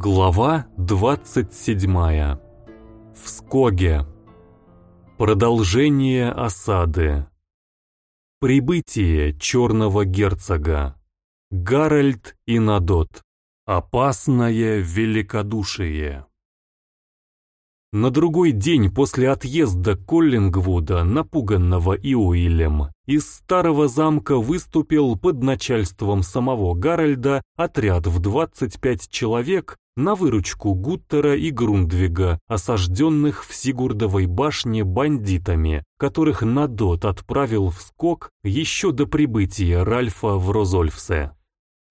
Глава 27. В Скоге. Продолжение осады. Прибытие черного герцога. Гарольд и Надот. Опасное великодушие. На другой день после отъезда Коллингвуда, напуганного Иоилем, из старого замка выступил под начальством самого Гарольда отряд в 25 человек на выручку Гуттера и Грундвига, осажденных в Сигурдовой башне бандитами, которых Надот отправил в скок еще до прибытия Ральфа в Розольфсе.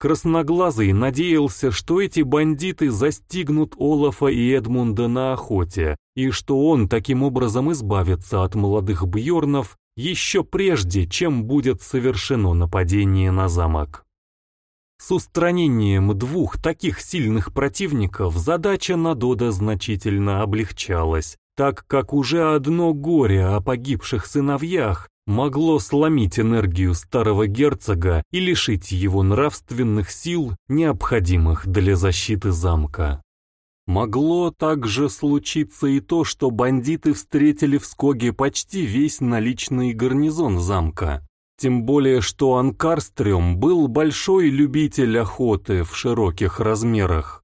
Красноглазый надеялся, что эти бандиты застигнут Олафа и Эдмунда на охоте, и что он таким образом избавится от молодых бьорнов еще прежде, чем будет совершено нападение на замок. С устранением двух таких сильных противников задача Надода значительно облегчалась, так как уже одно горе о погибших сыновьях могло сломить энергию старого герцога и лишить его нравственных сил, необходимых для защиты замка. Могло также случиться и то, что бандиты встретили в Скоге почти весь наличный гарнизон замка. Тем более, что Анкарстрём был большой любитель охоты в широких размерах.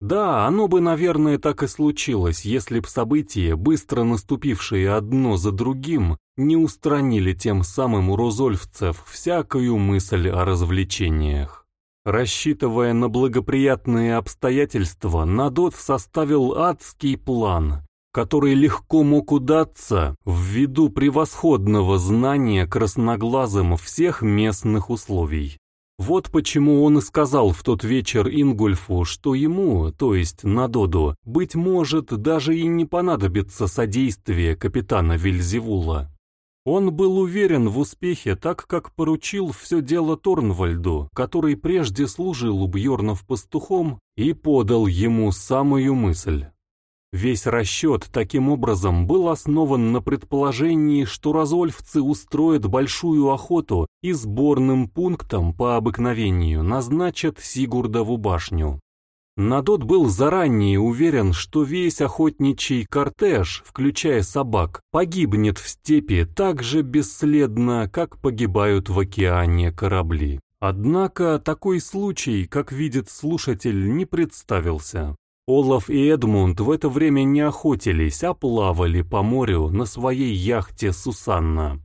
Да, оно бы, наверное, так и случилось, если б события, быстро наступившие одно за другим, не устранили тем самым у розольфцев всякую мысль о развлечениях. Рассчитывая на благоприятные обстоятельства, Надот составил адский план, который легко мог удаться ввиду превосходного знания красноглазым всех местных условий. Вот почему он и сказал в тот вечер Ингульфу, что ему, то есть Надоду, быть может, даже и не понадобится содействие капитана Вильзевула. Он был уверен в успехе, так как поручил все дело Торнвальду, который прежде служил у Бьорнов пастухом и подал ему самую мысль. Весь расчет таким образом был основан на предположении, что разольфцы устроят большую охоту и сборным пунктом по обыкновению назначат Сигурдову башню. Надот был заранее уверен, что весь охотничий кортеж, включая собак, погибнет в степи так же бесследно, как погибают в океане корабли. Однако такой случай, как видит слушатель, не представился. Олаф и Эдмунд в это время не охотились, а плавали по морю на своей яхте «Сусанна».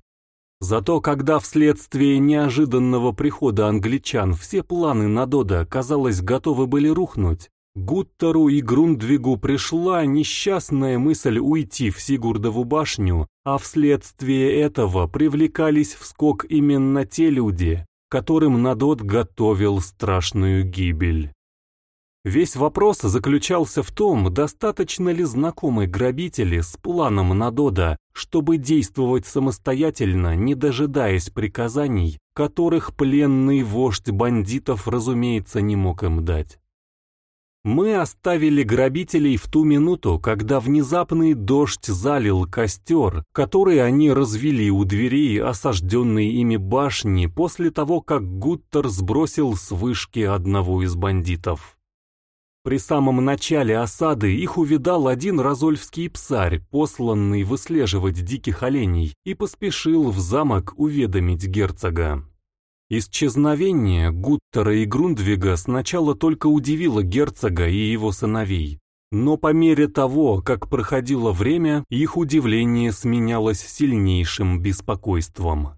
Зато когда вследствие неожиданного прихода англичан все планы на Дода, казалось, готовы были рухнуть, Гуттеру и Грундвигу пришла несчастная мысль уйти в Сигурдову башню, а вследствие этого привлекались в скок именно те люди, которым Надот готовил страшную гибель. Весь вопрос заключался в том, достаточно ли знакомы грабители с планом Надода, чтобы действовать самостоятельно, не дожидаясь приказаний, которых пленный вождь бандитов, разумеется, не мог им дать. Мы оставили грабителей в ту минуту, когда внезапный дождь залил костер, который они развели у дверей осажденной ими башни после того, как Гуттер сбросил с вышки одного из бандитов. При самом начале осады их увидал один разольфский псарь, посланный выслеживать диких оленей, и поспешил в замок уведомить герцога. Исчезновение Гуттера и Грундвига сначала только удивило герцога и его сыновей, но по мере того, как проходило время, их удивление сменялось сильнейшим беспокойством.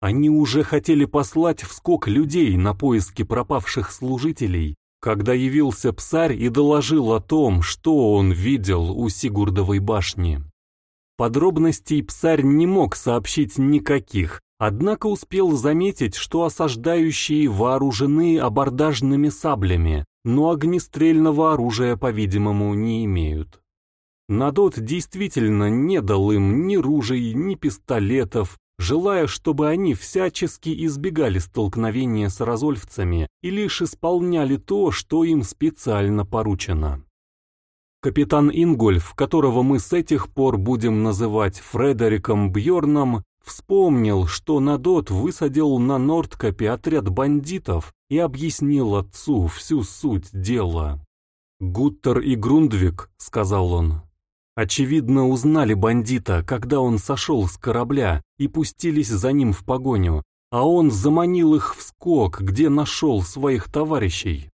Они уже хотели послать в скок людей на поиски пропавших служителей, когда явился псарь и доложил о том, что он видел у Сигурдовой башни. Подробностей псарь не мог сообщить никаких, однако успел заметить, что осаждающие вооружены абордажными саблями, но огнестрельного оружия, по-видимому, не имеют. Надот действительно не дал им ни ружей, ни пистолетов, желая, чтобы они всячески избегали столкновения с разольфцами и лишь исполняли то, что им специально поручено. Капитан Ингольф, которого мы с этих пор будем называть Фредериком Бьорном, вспомнил, что Надот высадил на Нордкапе отряд бандитов и объяснил отцу всю суть дела. «Гуттер и Грундвик», — сказал он, — очевидно узнали бандита, когда он сошел с корабля и пустились за ним в погоню, а он заманил их в скок, где нашел своих товарищей.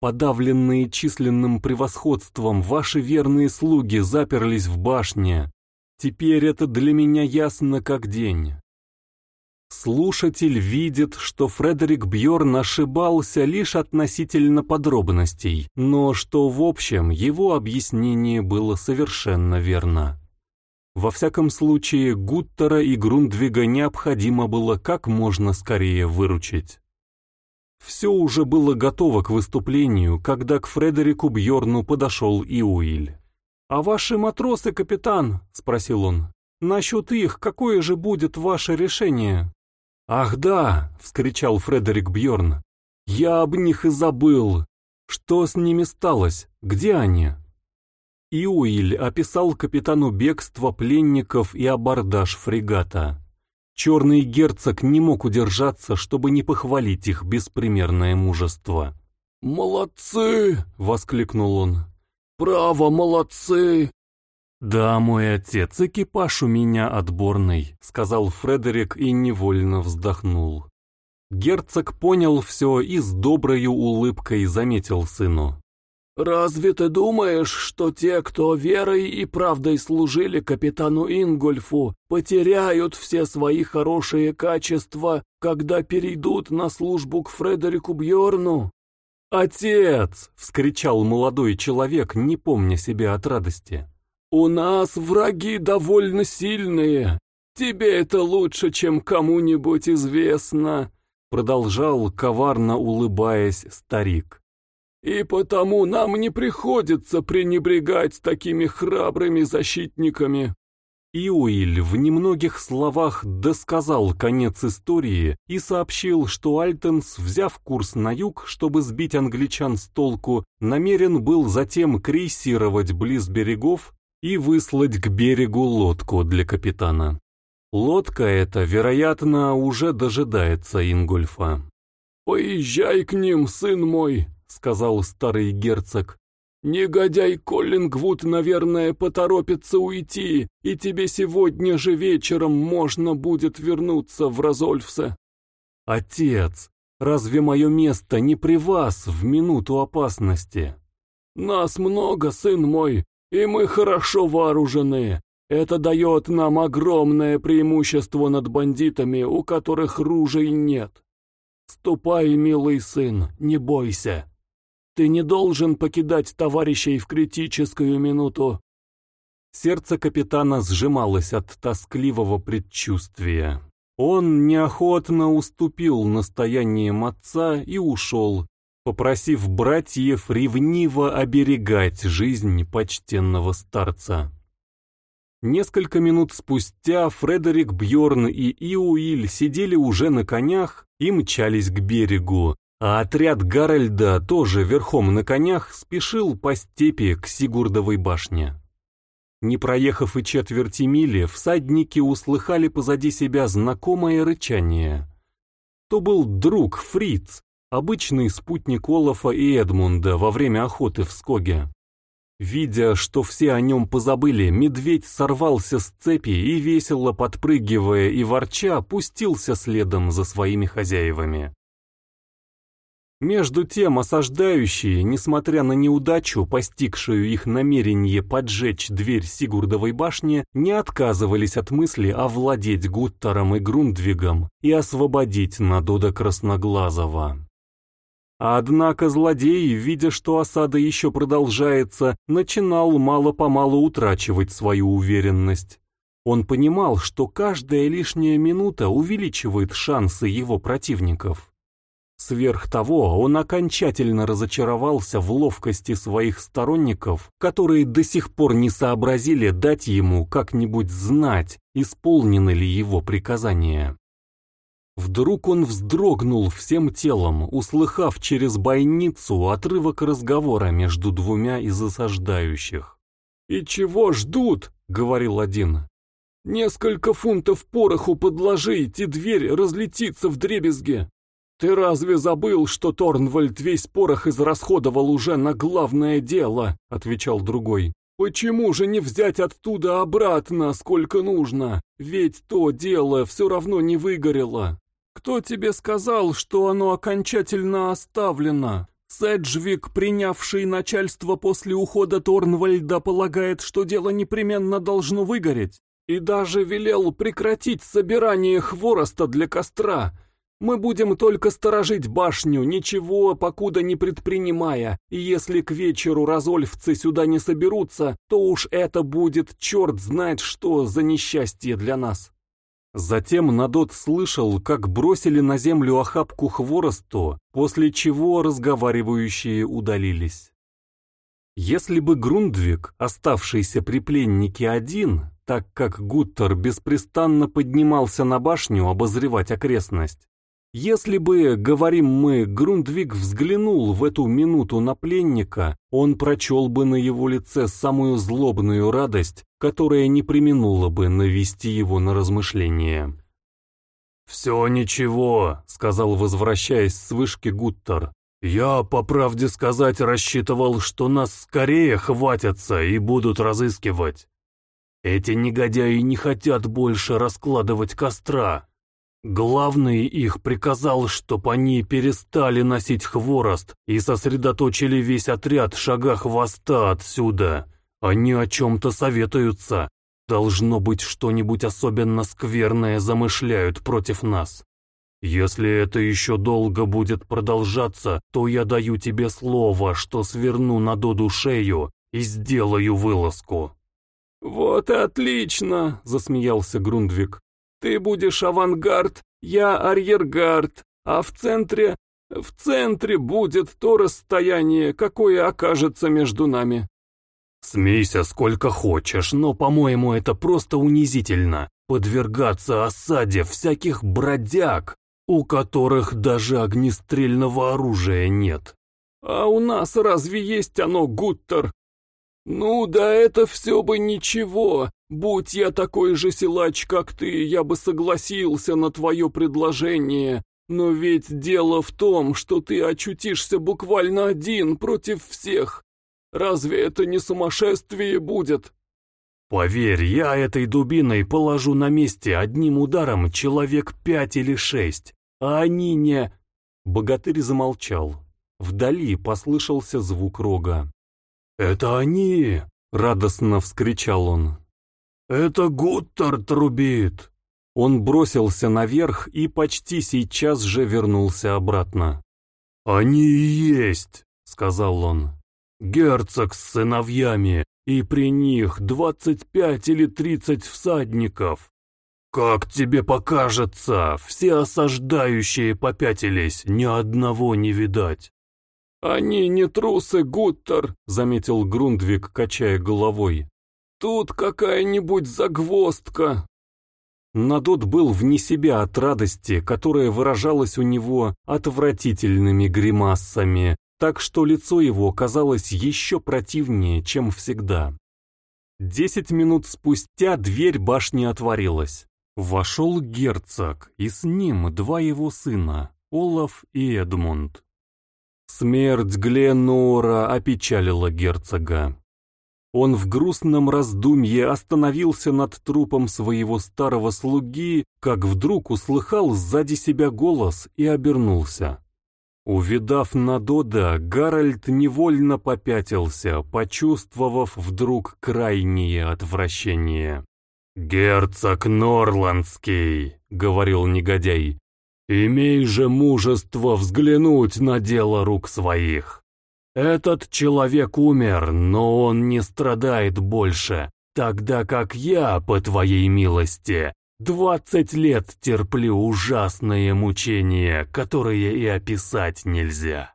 Подавленные численным превосходством, ваши верные слуги заперлись в башне. Теперь это для меня ясно как день. Слушатель видит, что Фредерик Бьорн ошибался лишь относительно подробностей, но что в общем его объяснение было совершенно верно. Во всяком случае, Гуттера и Грундвига необходимо было как можно скорее выручить. Все уже было готово к выступлению, когда к Фредерику Бьорну подошел и Уиль. «А ваши матросы, капитан?» — спросил он. «Насчет их, какое же будет ваше решение?» «Ах да!» — вскричал Фредерик Бьорн. «Я об них и забыл. Что с ними сталось? Где они?» Иуиль описал капитану бегство пленников и абордаж фрегата. Черный герцог не мог удержаться, чтобы не похвалить их беспримерное мужество. «Молодцы!» — воскликнул он. «Право, молодцы!» «Да, мой отец, экипаж у меня отборный», — сказал Фредерик и невольно вздохнул. Герцог понял все и с доброй улыбкой заметил сыну. «Разве ты думаешь, что те, кто верой и правдой служили капитану Ингольфу, потеряют все свои хорошие качества, когда перейдут на службу к Фредерику Бьорну?» «Отец!» — вскричал молодой человек, не помня себя от радости. «У нас враги довольно сильные. Тебе это лучше, чем кому-нибудь известно», — продолжал, коварно улыбаясь, старик. И потому нам не приходится пренебрегать такими храбрыми защитниками. Иуиль в немногих словах досказал конец истории и сообщил, что Альтенс, взяв курс на юг, чтобы сбить англичан с толку, намерен был затем крейсировать близ берегов и выслать к берегу лодку для капитана. Лодка эта, вероятно, уже дожидается Ингольфа. «Поезжай к ним, сын мой», сказал старый герцог. «Негодяй Коллингвуд, наверное, поторопится уйти, и тебе сегодня же вечером можно будет вернуться в Розольфсе». «Отец, разве мое место не при вас в минуту опасности?» «Нас много, сын мой, и мы хорошо вооружены. Это дает нам огромное преимущество над бандитами, у которых ружей нет. Ступай, милый сын, не бойся». Ты не должен покидать товарищей в критическую минуту. Сердце капитана сжималось от тоскливого предчувствия. Он неохотно уступил настояниям отца и ушел, попросив братьев ревниво оберегать жизнь почтенного старца. Несколько минут спустя Фредерик Бьорн и Иуиль сидели уже на конях и мчались к берегу, а отряд Гарольда, тоже верхом на конях, спешил по степи к Сигурдовой башне. Не проехав и четверти мили, всадники услыхали позади себя знакомое рычание. То был друг Фриц, обычный спутник Олафа и Эдмунда во время охоты в Скоге. Видя, что все о нем позабыли, медведь сорвался с цепи и, весело подпрыгивая и ворча, пустился следом за своими хозяевами. Между тем осаждающие, несмотря на неудачу, постигшую их намерение поджечь дверь Сигурдовой башни, не отказывались от мысли овладеть Гуттером и Грундвигом и освободить Надода Красноглазого. Однако злодей, видя, что осада еще продолжается, начинал мало-помалу утрачивать свою уверенность. Он понимал, что каждая лишняя минута увеличивает шансы его противников. Сверх того, он окончательно разочаровался в ловкости своих сторонников, которые до сих пор не сообразили дать ему как-нибудь знать, исполнены ли его приказания. Вдруг он вздрогнул всем телом, услыхав через бойницу отрывок разговора между двумя из осаждающих. «И чего ждут?» — говорил один. «Несколько фунтов пороху подложить, и дверь разлетится в дребезге. Ты разве забыл, что Торнвальд весь порох израсходовал уже на главное дело?» — отвечал другой. «Почему же не взять оттуда обратно, сколько нужно? Ведь то дело все равно не выгорело. Кто тебе сказал, что оно окончательно оставлено? Седжвик, принявший начальство после ухода Торнвальда, полагает, что дело непременно должно выгореть, и даже велел прекратить собирание хвороста для костра. Мы будем только сторожить башню, ничего покуда не предпринимая, и если к вечеру разольфцы сюда не соберутся, то уж это будет черт знает что за несчастье для нас. Затем Надот слышал, как бросили на землю охапку хворосту, после чего разговаривающие удалились. Если бы Грундвик, оставшийся при пленнике один, так как Гуттер беспрестанно поднимался на башню обозревать окрестность, если бы, говорим мы, Грундвиг взглянул в эту минуту на пленника, он прочел бы на его лице самую злобную радость, которая не применула бы навести его на размышления. «Все ничего», — сказал, возвращаясь с вышки Гуттер. «Я, по правде сказать, рассчитывал, что нас скорее хватятся и будут разыскивать. Эти негодяи не хотят больше раскладывать костра». Главный их приказал, чтоб они перестали носить хворост и сосредоточили весь отряд шага хвоста отсюда. Они о чем-то советуются. Должно быть, что-нибудь особенно скверное замышляют против нас. Если это еще долго будет продолжаться, то я даю тебе слово, что сверну на Доду шею и сделаю вылазку». «Вот и отлично!» — засмеялся Грундвик. Ты будешь авангард, я арьергард, а в центре... В центре будет то расстояние, какое окажется между нами. Смейся сколько хочешь, но, по-моему, это просто унизительно. Подвергаться осаде всяких бродяг, у которых даже огнестрельного оружия нет. А у нас разве есть оно, Гуттер? Ну да это все бы ничего, Будь я такой же силач, как ты, я бы согласился на твое предложение. Но ведь дело в том, что ты очутишься буквально один против всех. Разве это не сумасшествие будет? Поверь, я этой дубиной положу на месте одним ударом человек пять или шесть, а они не... Богатырь замолчал. Вдали послышался звук рога. «Это они!» — радостно вскричал он. «Это Гуттер трубит!» Он бросился наверх и почти сейчас же вернулся обратно. «Они и есть!» — сказал он. «Герцог с сыновьями, и при них двадцать пять или тридцать всадников. Как тебе покажется, все осаждающие попятились, ни одного не видать». «Они не трусы, Гуттер», — заметил Грундвик, качая головой. Тут какая-нибудь загвоздка. Надот был вне себя от радости, которая выражалась у него отвратительными гримасами, так что лицо его казалось еще противнее, чем всегда. Десять минут спустя дверь башни отворилась. Вошел герцог, и с ним два его сына, Олаф и Эдмунд. Смерть Гленуора опечалила герцога. Он в грустном раздумье остановился над трупом своего старого слуги, как вдруг услыхал сзади себя голос и обернулся. Увидав Надода, Гарольд невольно попятился, почувствовав вдруг крайнее отвращение. «Герцог Норландский», — говорил негодяй, — «имей же мужество взглянуть на дело рук своих. Этот человек умер, но он не страдает больше, тогда как я, по твоей милости, двадцать лет терплю ужасные мучения, которые и описать нельзя.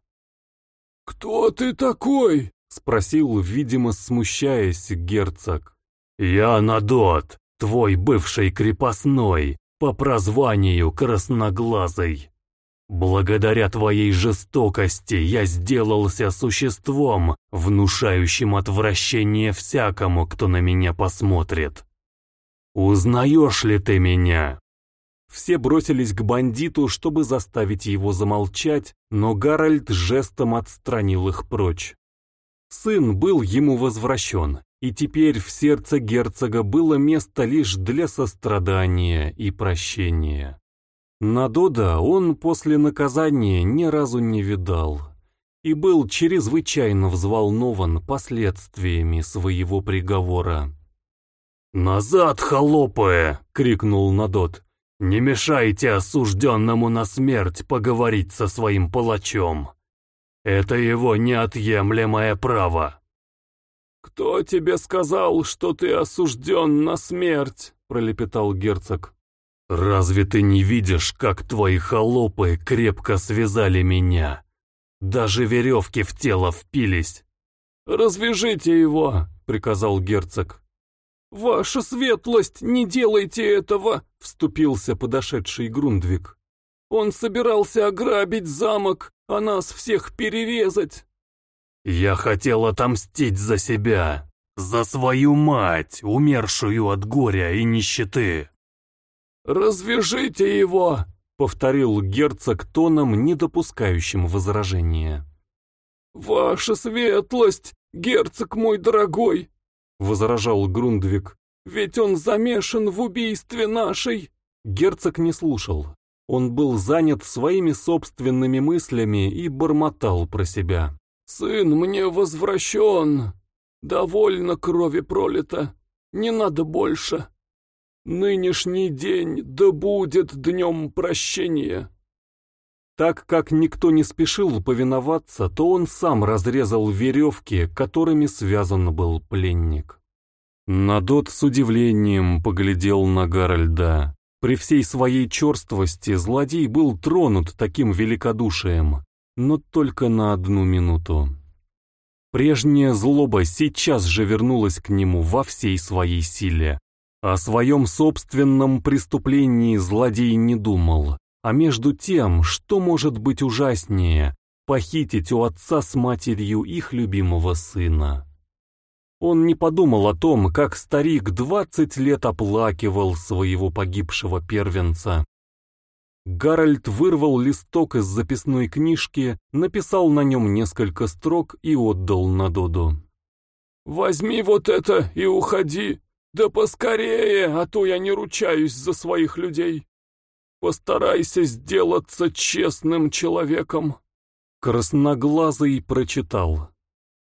«Кто ты такой?» — спросил, видимо, смущаясь, герцог. «Я Надот, твой бывший крепостной, по прозванию Красноглазый. Благодаря твоей жестокости я сделался существом, внушающим отвращение всякому, кто на меня посмотрит. Узнаешь ли ты меня? Все бросились к бандиту, чтобы заставить его замолчать, но Гарольд жестом отстранил их прочь. Сын был ему возвращен, и теперь в сердце герцога было место лишь для сострадания и прощения. Надода он после наказания ни разу не видал и был чрезвычайно взволнован последствиями своего приговора. «Назад, холопы!» — крикнул Надот. «Не мешайте осужденному на смерть поговорить со своим палачом. Это его неотъемлемое право». «Кто тебе сказал, что ты осужден на смерть?» — пролепетал герцог. «Разве ты не видишь, как твои холопы крепко связали меня? Даже веревки в тело впились». «Развяжите его!» — приказал герцог. «Ваша светлость, не делайте этого!» — вступился подошедший Грундвик. «Он собирался ограбить замок, а нас всех перерезать!» «Я хотел отомстить за себя, за свою мать, умершую от горя и нищеты!» «Развяжите его!» — повторил герцог тоном, не допускающим возражения. «Ваша светлость, герцог мой дорогой, — возражал Грундвик. «Ведь он замешан в убийстве нашей!» Герцог не слушал. Он был занят своими собственными мыслями и бормотал про себя. «Сын мне возвращен. Довольно крови пролито. Не надо больше. Нынешний день да будет днем прощения». Так как никто не спешил повиноваться, то он сам разрезал веревки, которыми связан был пленник. Надот с удивлением поглядел на Гарольда. При всей своей черствости злодей был тронут таким великодушием, но только на одну минуту. Прежняя злоба сейчас же вернулась к нему во всей своей силе. О своем собственном преступлении злодей не думал, а между тем, что может быть ужаснее, похитить у отца с матерью их любимого сына. Он не подумал о том, как старик двадцать лет оплакивал своего погибшего первенца. Гарольд вырвал листок из записной книжки, написал на нем несколько строк и отдал на Доду. «Возьми вот это и уходи, да поскорее, а то я не ручаюсь за своих людей». Постарайся сделаться честным человеком. Красноглазый прочитал.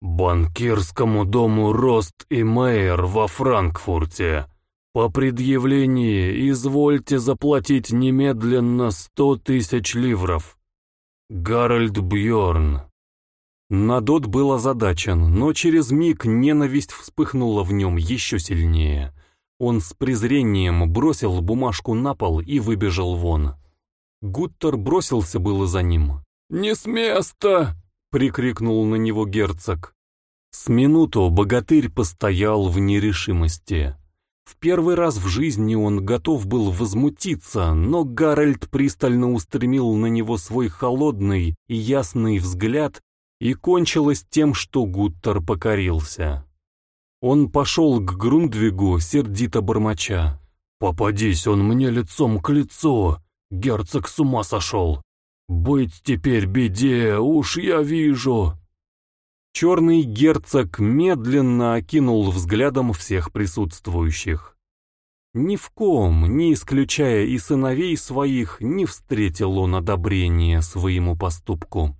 Банкирскому дому Рост и Мейер во Франкфурте. По предъявлении извольте заплатить немедленно сто тысяч ливров. Гарольд Бьорн. Надот был озадачен, но через миг ненависть вспыхнула в нем еще сильнее. Он с презрением бросил бумажку на пол и выбежал вон. Гуттер бросился было за ним. «Не с места!» — прикрикнул на него герцог. С минуту богатырь постоял в нерешимости. В первый раз в жизни он готов был возмутиться, но Гарольд пристально устремил на него свой холодный и ясный взгляд, и кончилось тем, что Гуттер покорился. Он пошел к Грундвигу, сердито бормоча. «Попадись он мне лицом к лицу! Герцог с ума сошел! Быть теперь беде, уж я вижу!» Черный герцог медленно окинул взглядом всех присутствующих. Ни в ком, не исключая и сыновей своих, не встретил он одобрения своему поступку.